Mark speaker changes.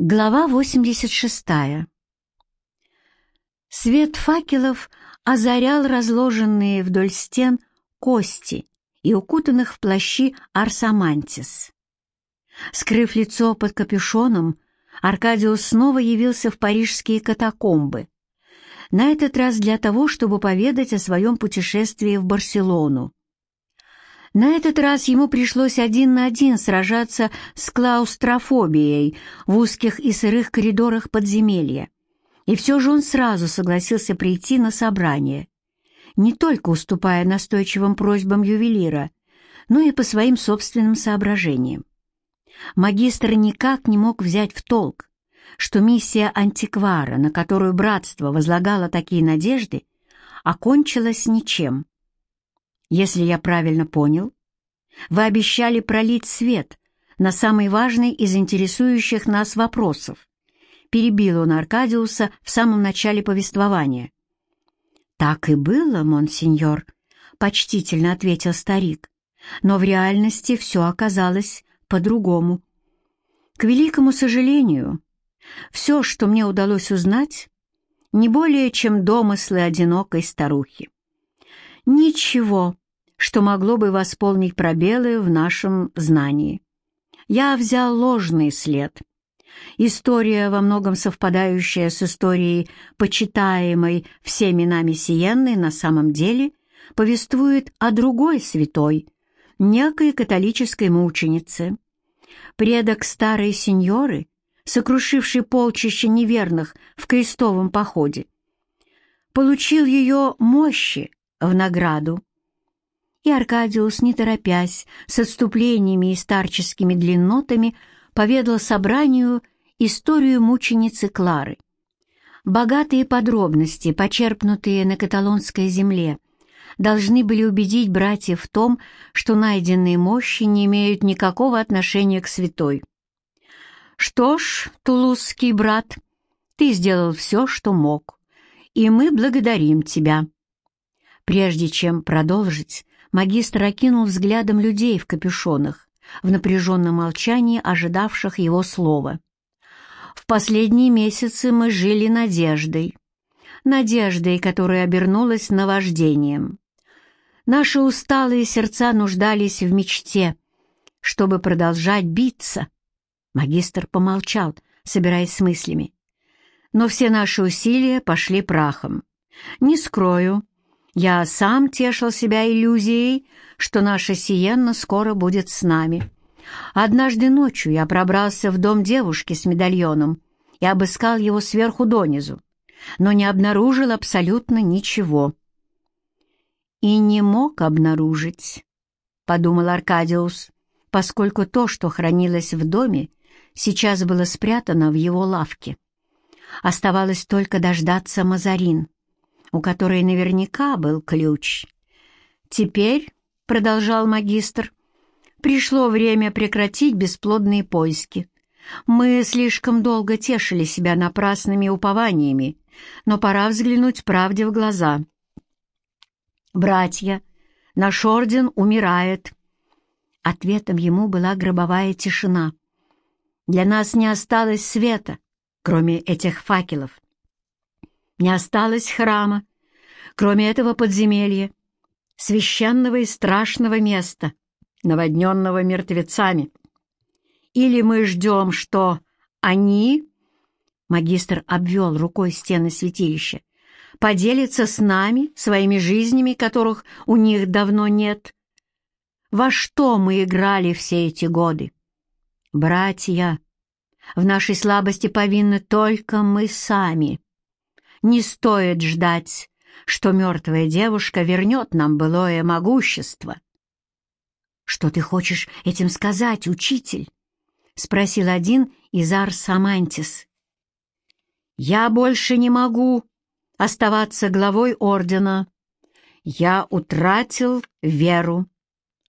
Speaker 1: Глава 86. Свет факелов озарял разложенные вдоль стен кости и укутанных в плащи арсамантис. Скрыв лицо под капюшоном, Аркадиус снова явился в парижские катакомбы, на этот раз для того, чтобы поведать о своем путешествии в Барселону. На этот раз ему пришлось один на один сражаться с клаустрофобией в узких и сырых коридорах подземелья. И все же он сразу согласился прийти на собрание, не только уступая настойчивым просьбам ювелира, но и по своим собственным соображениям. Магистр никак не мог взять в толк, что миссия антиквара, на которую братство возлагало такие надежды, окончилась ничем. Если я правильно понял, вы обещали пролить свет на самый важный из интересующих нас вопросов. Перебил он Аркадиуса в самом начале повествования. «Так и было, монсеньор», — почтительно ответил старик. «Но в реальности все оказалось по-другому. К великому сожалению, все, что мне удалось узнать, не более чем домыслы одинокой старухи. Ничего, что могло бы восполнить пробелы в нашем знании. Я взял ложный след. История, во многом совпадающая с историей, почитаемой всеми нами Сиенной, на самом деле повествует о другой святой, некой католической мученице. Предок старой сеньоры, сокрушивший полчище неверных в крестовом походе, получил ее мощи в награду. И Аркадиус, не торопясь, с отступлениями и старческими длиннотами, поведал собранию историю мученицы Клары. Богатые подробности, почерпнутые на каталонской земле, должны были убедить братьев в том, что найденные мощи не имеют никакого отношения к святой. «Что ж, тулузский брат, ты сделал все, что мог, и мы благодарим тебя», Прежде чем продолжить, магистр окинул взглядом людей в капюшонах, в напряженном молчании ожидавших его слова. «В последние месяцы мы жили надеждой, надеждой, которая обернулась наваждением. Наши усталые сердца нуждались в мечте, чтобы продолжать биться». Магистр помолчал, собираясь с мыслями. «Но все наши усилия пошли прахом. Не скрою, я сам тешил себя иллюзией, что наша Сиенна скоро будет с нами. Однажды ночью я пробрался в дом девушки с медальоном и обыскал его сверху донизу, но не обнаружил абсолютно ничего. «И не мог обнаружить», — подумал Аркадиус, поскольку то, что хранилось в доме, сейчас было спрятано в его лавке. Оставалось только дождаться Мазарин у которой наверняка был ключ. «Теперь», — продолжал магистр, — «пришло время прекратить бесплодные поиски. Мы слишком долго тешили себя напрасными упованиями, но пора взглянуть правде в глаза. Братья, наш орден умирает». Ответом ему была гробовая тишина. «Для нас не осталось света, кроме этих факелов не осталось храма, кроме этого подземелья, священного и страшного места, наводненного мертвецами. Или мы ждем, что они, магистр обвел рукой стены святилища, поделятся с нами своими жизнями, которых у них давно нет. Во что мы играли все эти годы? Братья, в нашей слабости повинны только мы сами. Не стоит ждать, что мертвая девушка вернет нам былое могущество. «Что ты хочешь этим сказать, учитель?» — спросил один из Арсамантис. «Я больше не могу оставаться главой ордена. Я утратил веру.